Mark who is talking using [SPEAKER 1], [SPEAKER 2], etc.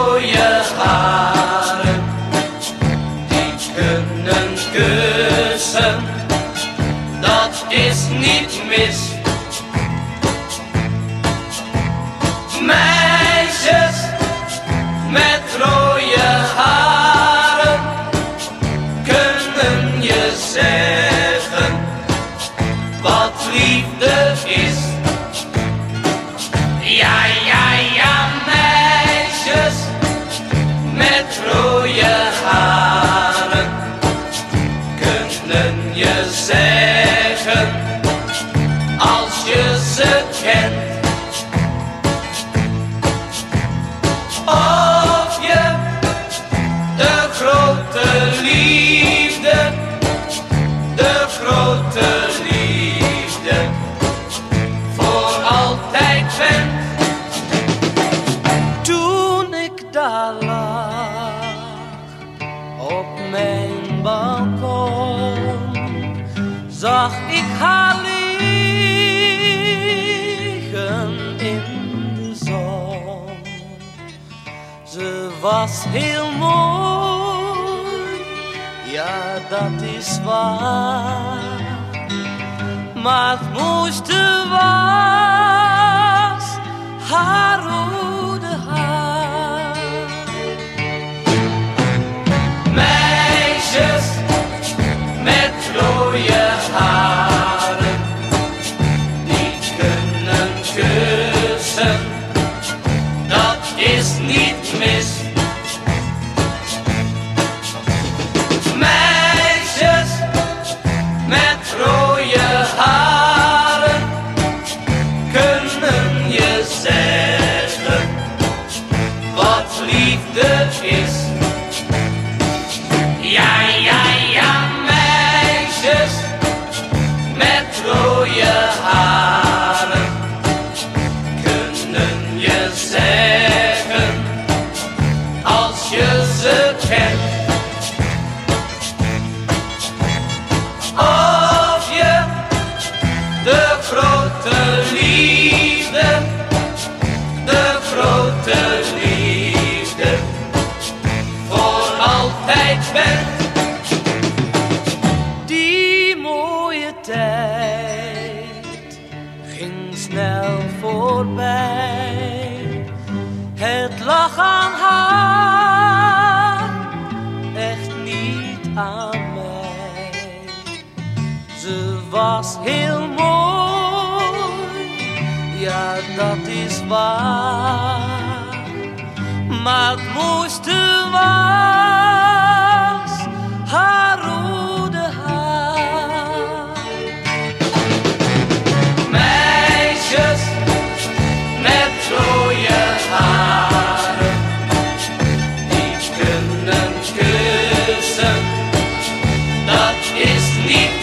[SPEAKER 1] mooie haren, die kunnen kussen, dat is niet mis. Meisjes met rode haren kunnen je zeggen wat liefde is.
[SPEAKER 2] Op mijn balkon, zag ik haar liggen in de zon. Ze was heel mooi, ja dat is waar. Maar het mooiste was
[SPEAKER 1] liefde is.
[SPEAKER 2] Voorbij. Het lag aan haar, echt niet aan mij. Ze was heel mooi, ja dat is waar. Maar het mooiste was Yeah.